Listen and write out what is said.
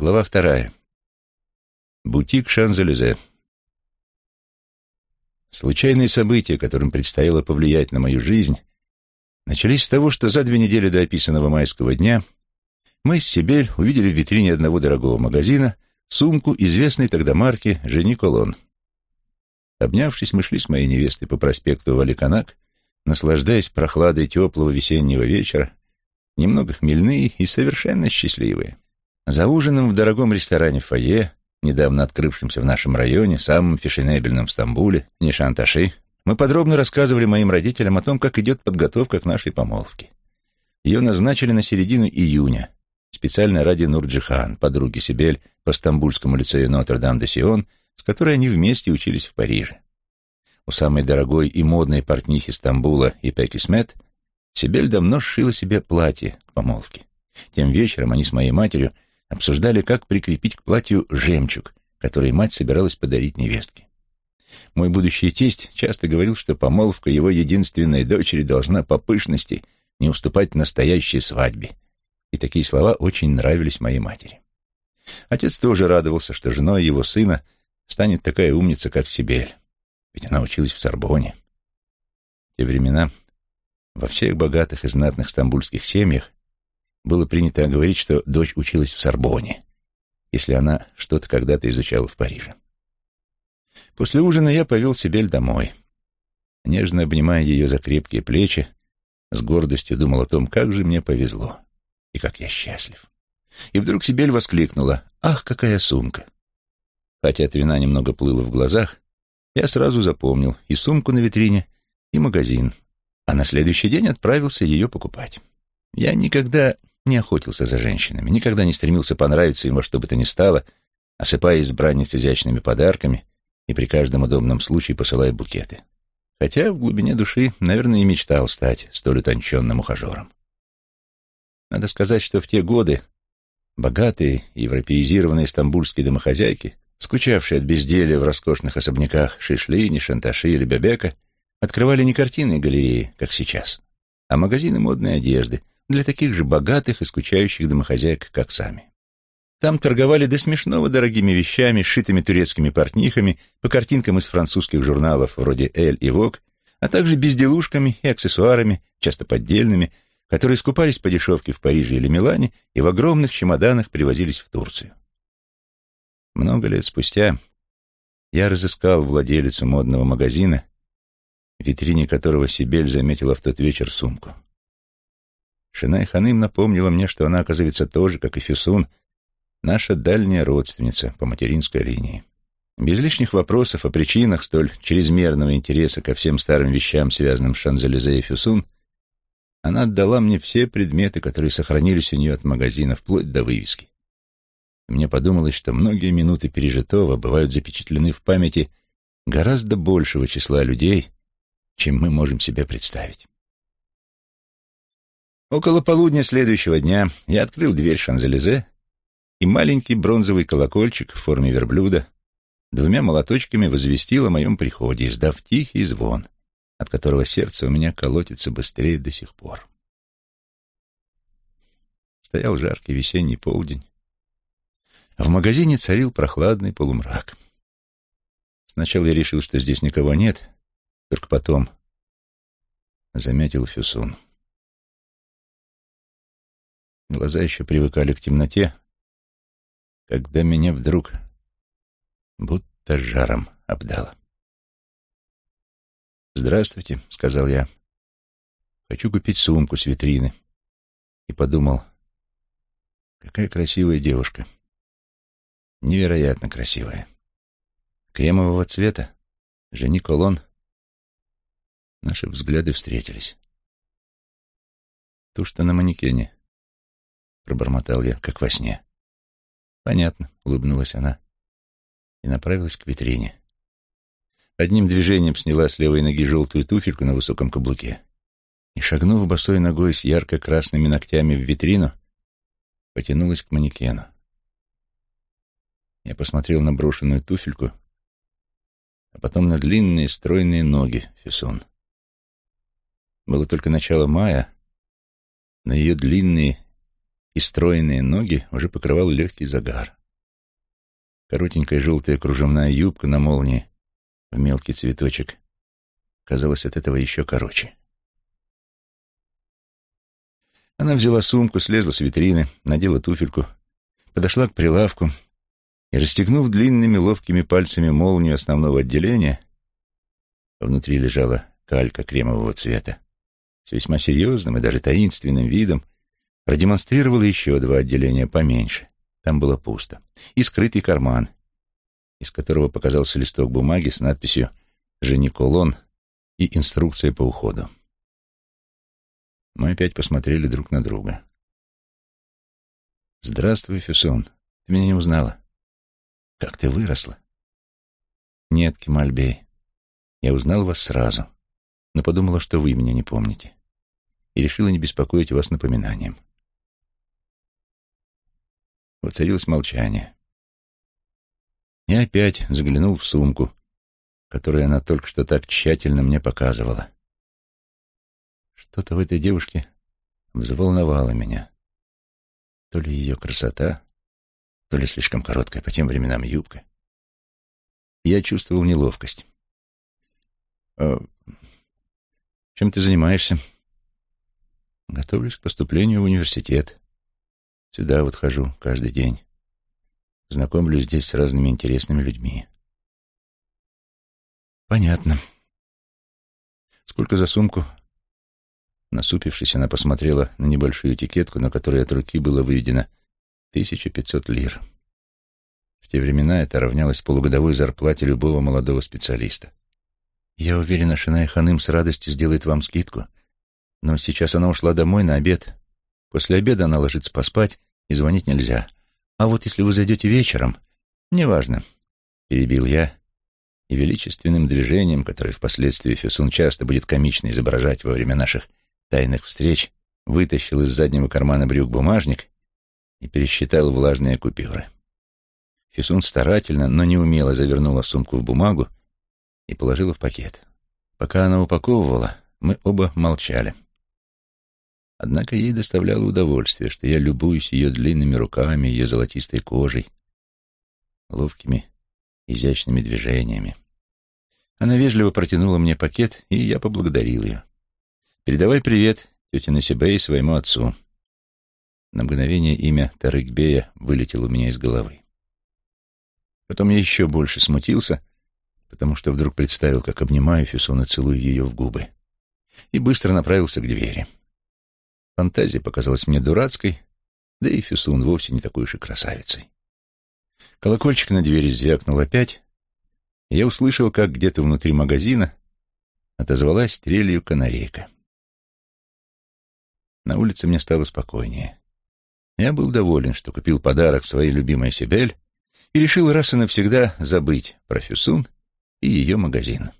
Глава вторая. Бутик Шанзелезе. Случайные события, которым предстояло повлиять на мою жизнь, начались с того, что за две недели до описанного майского дня мы с Сибель увидели в витрине одного дорогого магазина сумку известной тогда марки «Жени Колон». Обнявшись, мы шли с моей невестой по проспекту Валиканак, наслаждаясь прохладой теплого весеннего вечера, немного хмельные и совершенно счастливые. За ужином в дорогом ресторане «Фойе», недавно открывшемся в нашем районе, самом фешенебельном в Стамбуле, Нишанташи, мы подробно рассказывали моим родителям о том, как идет подготовка к нашей помолвке. Ее назначили на середину июня, специально ради Нурджихан, подруги Сибель по Стамбульскому лицею Нотр-Дам-де-Сион, с которой они вместе учились в Париже. У самой дорогой и модной портнихи Стамбула и Пекисмет Сибель давно сшила себе платье к помолвке. Тем вечером они с моей матерью обсуждали, как прикрепить к платью жемчуг, который мать собиралась подарить невестке. Мой будущий тесть часто говорил, что помолвка его единственной дочери должна по пышности не уступать настоящей свадьбе. И такие слова очень нравились моей матери. Отец тоже радовался, что женой его сына станет такая умница, как Сибель. Ведь она училась в Сорбоне. В те времена во всех богатых и знатных стамбульских семьях было принято говорить, что дочь училась в Сорбоне, если она что-то когда-то изучала в Париже. После ужина я повел Сибель домой. Нежно обнимая ее за крепкие плечи, с гордостью думал о том, как же мне повезло и как я счастлив. И вдруг Сибель воскликнула «Ах, какая сумка!» Хотя от вина немного плыло в глазах, я сразу запомнил и сумку на витрине, и магазин, а на следующий день отправился ее покупать. Я никогда не охотился за женщинами, никогда не стремился понравиться им во что бы то ни стало, осыпая избранниц изящными подарками и при каждом удобном случае посылая букеты. Хотя в глубине души, наверное, и мечтал стать столь утонченным ухажером. Надо сказать, что в те годы богатые европеизированные стамбульские домохозяйки, скучавшие от безделия в роскошных особняках Шишлини, Шанташи или Бебека, открывали не картины и галереи, как сейчас, а магазины модной одежды, для таких же богатых и скучающих домохозяек, как сами. Там торговали до смешного дорогими вещами, сшитыми турецкими портнихами, по картинкам из французских журналов вроде «Эль» и «Вог», а также безделушками и аксессуарами, часто поддельными, которые скупались по дешевке в Париже или Милане и в огромных чемоданах привозились в Турцию. Много лет спустя я разыскал владелицу модного магазина, в витрине которого Сибель заметила в тот вечер сумку. Шинай Ханым напомнила мне, что она, оказывается, тоже, как и Фюсун, наша дальняя родственница по материнской линии. Без лишних вопросов о причинах столь чрезмерного интереса ко всем старым вещам, связанным с Шанзелезе и Фюсун, она отдала мне все предметы, которые сохранились у нее от магазина, вплоть до вывески. мне подумалось, что многие минуты пережитого бывают запечатлены в памяти гораздо большего числа людей, чем мы можем себе представить. Около полудня следующего дня я открыл дверь Шанзелезе, и маленький бронзовый колокольчик в форме верблюда двумя молоточками возвестил о моем приходе, издав тихий звон, от которого сердце у меня колотится быстрее до сих пор. Стоял жаркий весенний полдень. В магазине царил прохладный полумрак. Сначала я решил, что здесь никого нет, только потом заметил Фюсун. Глаза еще привыкали к темноте, когда меня вдруг будто жаром обдало. «Здравствуйте», — сказал я. «Хочу купить сумку с витрины». И подумал, какая красивая девушка. Невероятно красивая. Кремового цвета, жени колон. Наши взгляды встретились. Ту, что на манекене пробормотал я, как во сне. Понятно, улыбнулась она и направилась к витрине. Одним движением сняла с левой ноги желтую туфельку на высоком каблуке и, шагнув босой ногой с ярко-красными ногтями в витрину, потянулась к манекену. Я посмотрел на брошенную туфельку, а потом на длинные стройные ноги Фюсон. Было только начало мая, но ее длинные и стройные ноги уже покрывал легкий загар. Коротенькая желтая кружевная юбка на молнии в мелкий цветочек казалась от этого еще короче. Она взяла сумку, слезла с витрины, надела туфельку, подошла к прилавку и, расстегнув длинными ловкими пальцами молнию основного отделения, внутри лежала калька кремового цвета, с весьма серьезным и даже таинственным видом, продемонстрировала еще два отделения поменьше. Там было пусто. И скрытый карман, из которого показался листок бумаги с надписью «Жени Колон» и инструкция по уходу. Мы опять посмотрели друг на друга. «Здравствуй, Фюсон. Ты меня не узнала? Как ты выросла?» «Нет, Кемальбей. Я узнал вас сразу, но подумала, что вы меня не помните, и решила не беспокоить вас напоминанием». Воцарилось молчание. Я опять заглянул в сумку, которую она только что так тщательно мне показывала. Что-то в этой девушке взволновало меня. То ли ее красота, то ли слишком короткая по тем временам юбка. Я чувствовал неловкость. «А чем ты занимаешься?» «Готовлюсь к поступлению в университет. Сюда вот хожу каждый день. Знакомлюсь здесь с разными интересными людьми». «Понятно. Сколько за сумку?» Насупившись, она посмотрела на небольшую этикетку, на которой от руки было выведено 1500 лир. В те времена это равнялось полугодовой зарплате любого молодого специалиста. «Я уверена, Шинай Ханым с радостью сделает вам скидку, но сейчас она ушла домой на обед. После обеда она ложится поспать, и звонить нельзя. А вот если вы зайдете вечером, неважно», — перебил я, и величественным движением, которое впоследствии Фюсун часто будет комично изображать во время наших тайных встреч вытащил из заднего кармана брюк бумажник и пересчитал влажные купюры. Фисун старательно, но неумело завернула сумку в бумагу и положила в пакет. Пока она упаковывала, мы оба молчали. Однако ей доставляло удовольствие, что я любуюсь ее длинными руками, ее золотистой кожей, ловкими, изящными движениями. Она вежливо протянула мне пакет, и я поблагодарил ее. Передавай привет тете Насибе и своему отцу. На мгновение имя Тарыкбея вылетело у меня из головы. Потом я еще больше смутился, потому что вдруг представил, как обнимаю Фисуна, целую ее в губы, и быстро направился к двери. Фантазия показалась мне дурацкой, да и Фисун вовсе не такой уж и красавицей. Колокольчик на двери звякнул опять, и я услышал, как где-то внутри магазина отозвалась стрелью канарейка. На улице мне стало спокойнее. Я был доволен, что купил подарок своей любимой Сибель и решил раз и навсегда забыть про Фюсун и ее магазин.